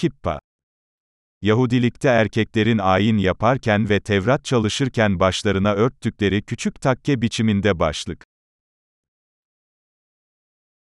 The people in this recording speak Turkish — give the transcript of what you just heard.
Kippa. Yahudilikte erkeklerin ayin yaparken ve Tevrat çalışırken başlarına örttükleri küçük takke biçiminde başlık.